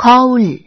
거울